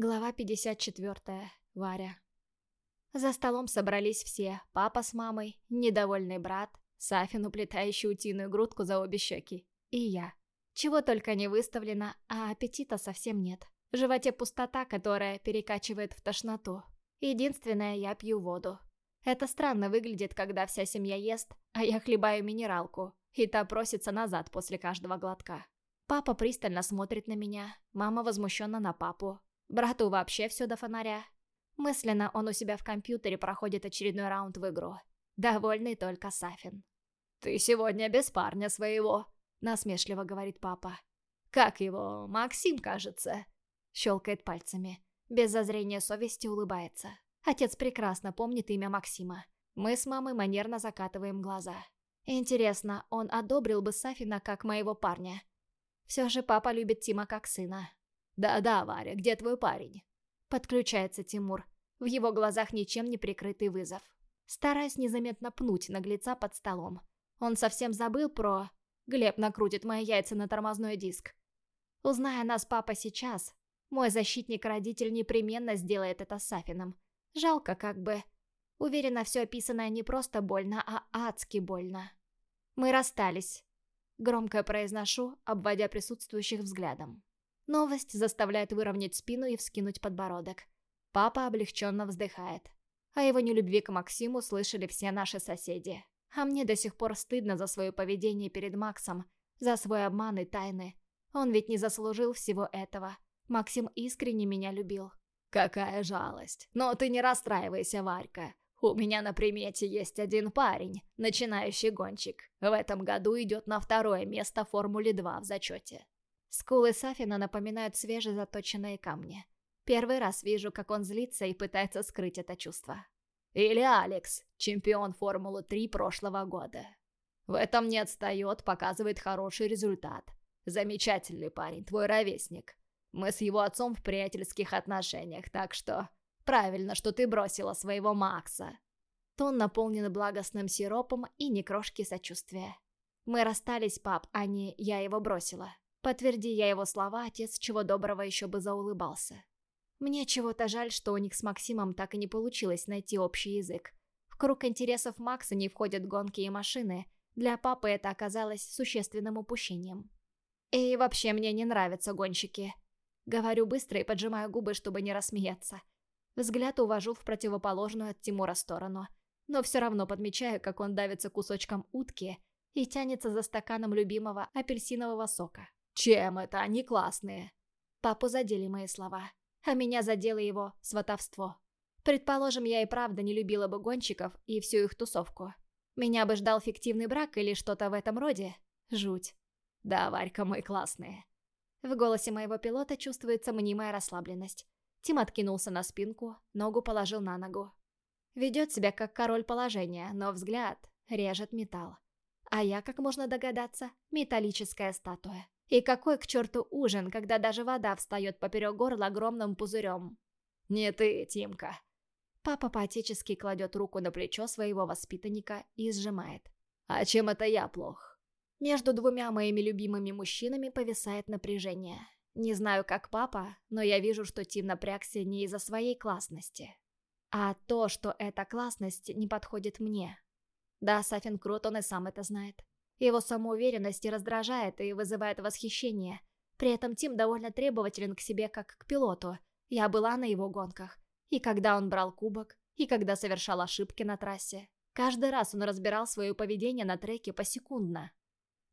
Глава 54. Варя. За столом собрались все. Папа с мамой, недовольный брат, Сафин, уплетающий утиную грудку за обе щеки, и я. Чего только не выставлено, а аппетита совсем нет. В животе пустота, которая перекачивает в тошноту. Единственное, я пью воду. Это странно выглядит, когда вся семья ест, а я хлебаю минералку, и та просится назад после каждого глотка. Папа пристально смотрит на меня, мама возмущенно на папу, Брату вообще все до фонаря. Мысленно он у себя в компьютере проходит очередной раунд в игру. Довольный только Сафин. «Ты сегодня без парня своего», — насмешливо говорит папа. «Как его? Максим, кажется?» Щелкает пальцами. Без зазрения совести улыбается. Отец прекрасно помнит имя Максима. Мы с мамой манерно закатываем глаза. Интересно, он одобрил бы Сафина как моего парня? Все же папа любит Тима как сына. «Да-да, Варя, где твой парень?» Подключается Тимур. В его глазах ничем не прикрытый вызов. Стараюсь незаметно пнуть наглеца под столом. Он совсем забыл про... Глеб накрутит мои яйца на тормозной диск. Узная нас папа сейчас, мой защитник-родитель непременно сделает это с Сафином. Жалко как бы. Уверена, все описанное не просто больно, а адски больно. Мы расстались. Громко произношу, обводя присутствующих взглядом. Новость заставляет выровнять спину и вскинуть подбородок. Папа облегченно вздыхает. О его нелюбви к Максиму слышали все наши соседи. А мне до сих пор стыдно за свое поведение перед Максом, за свой обман и тайны. Он ведь не заслужил всего этого. Максим искренне меня любил. «Какая жалость! Но ты не расстраивайся, Варька. У меня на примете есть один парень, начинающий гонщик. В этом году идет на второе место в Формуле-2 в зачете. Скулы Сафина напоминают свежезаточенные камни. Первый раз вижу, как он злится и пытается скрыть это чувство. Или Алекс, чемпион Формулы-3 прошлого года. В этом не отстает, показывает хороший результат. Замечательный парень, твой ровесник. Мы с его отцом в приятельских отношениях, так что... Правильно, что ты бросила своего Макса. Тон наполнен благостным сиропом и не крошки сочувствия. Мы расстались, пап, а не я его бросила. Подтверди я его слова, отец чего доброго еще бы заулыбался. Мне чего-то жаль, что у них с Максимом так и не получилось найти общий язык. В круг интересов Макса не входят гонки и машины. Для папы это оказалось существенным упущением. И вообще мне не нравятся гонщики. Говорю быстро и поджимаю губы, чтобы не рассмеяться. Взгляд увожу в противоположную от Тимура сторону. Но все равно подмечаю, как он давится кусочком утки и тянется за стаканом любимого апельсинового сока. Чем это они классные? Папу задели мои слова, а меня задело его сватовство. Предположим, я и правда не любила бы гонщиков и всю их тусовку. Меня бы ждал фиктивный брак или что-то в этом роде. Жуть. Да, Варька, мы классные. В голосе моего пилота чувствуется мнимая расслабленность. Тим откинулся на спинку, ногу положил на ногу. Ведет себя как король положения, но взгляд режет металл. А я, как можно догадаться, металлическая статуя. И какой к черту ужин, когда даже вода встает поперек горла огромным пузырем? «Не ты, Тимка!» Папа поотечески кладет руку на плечо своего воспитанника и сжимает. «А чем это я плох?» Между двумя моими любимыми мужчинами повисает напряжение. Не знаю, как папа, но я вижу, что Тим напрягся не из-за своей классности. А то, что эта классность не подходит мне. Да, Сафин крут, он и сам это знает. Его самоуверенность и раздражает и вызывает восхищение. При этом Тим довольно требователен к себе как к пилоту. Я была на его гонках. И когда он брал кубок, и когда совершал ошибки на трассе. Каждый раз он разбирал свое поведение на треке посекундно.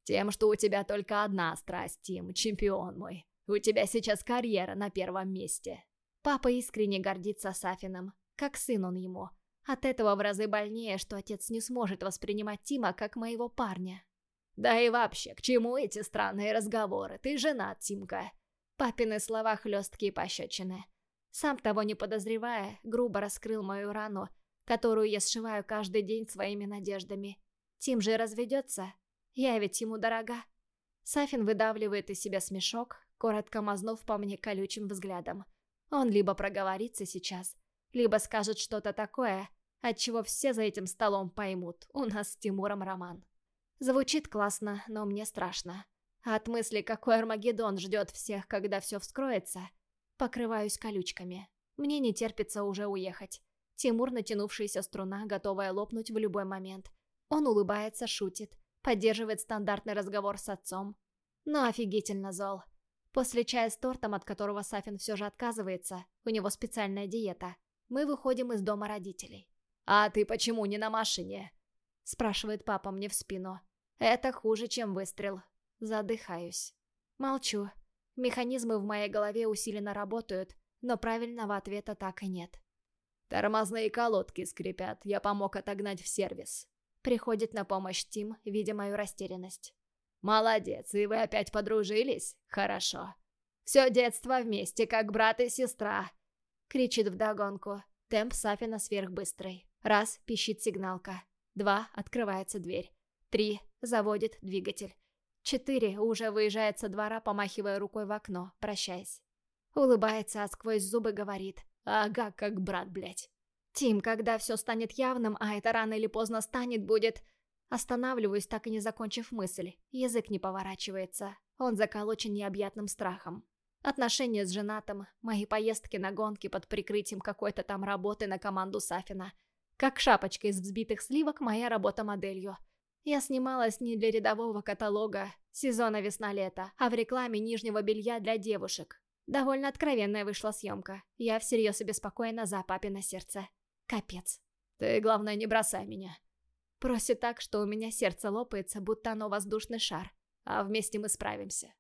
«Тем, что у тебя только одна страсть, Тим, чемпион мой. У тебя сейчас карьера на первом месте». Папа искренне гордится Сафином, как сын он ему. От этого в разы больнее, что отец не сможет воспринимать Тима как моего парня. Да и вообще, к чему эти странные разговоры? Ты женат, Тимка. Папины слова хлесткие пощечины. Сам того не подозревая, грубо раскрыл мою рану, которую я сшиваю каждый день своими надеждами. Тим же разведется. Я ведь ему дорога. Сафин выдавливает из себя смешок, коротко мазнув по мне колючим взглядом. Он либо проговорится сейчас, либо скажет что-то такое, от чего все за этим столом поймут, у нас с Тимуром роман. Звучит классно, но мне страшно. От мысли, какой Армагеддон ждет всех, когда все вскроется, покрываюсь колючками. Мне не терпится уже уехать. Тимур, натянувшаяся струна, готовая лопнуть в любой момент. Он улыбается, шутит, поддерживает стандартный разговор с отцом. Но офигительно зол. После чая с тортом, от которого Сафин все же отказывается, у него специальная диета, мы выходим из дома родителей. «А ты почему не на машине?» Спрашивает папа мне в спину. Это хуже, чем выстрел. Задыхаюсь. Молчу. Механизмы в моей голове усиленно работают, но правильного ответа так и нет. Тормозные колодки скрипят, я помог отогнать в сервис. Приходит на помощь Тим, видя мою растерянность. Молодец, и вы опять подружились? Хорошо. Все детство вместе, как брат и сестра. Кричит вдогонку. Темп Сафина сверхбыстрый. Раз, пищит сигналка. Два, открывается дверь. Три, заводит двигатель. Четыре, уже выезжает со двора, помахивая рукой в окно, прощаясь. Улыбается, а сквозь зубы говорит. Ага, как брат, блядь. Тим, когда все станет явным, а это рано или поздно станет, будет... Останавливаюсь, так и не закончив мысль. Язык не поворачивается. Он заколочен необъятным страхом. Отношения с женатым, мои поездки на гонки под прикрытием какой-то там работы на команду Сафина. Как шапочка из взбитых сливок моя работа моделью. Я снималась не для рядового каталога сезона весна-лето, а в рекламе нижнего белья для девушек. Довольно откровенная вышла съемка. Я всерьез и беспокойна за папино сердце. Капец. Ты, главное, не бросай меня. Просит так, что у меня сердце лопается, будто оно воздушный шар. А вместе мы справимся.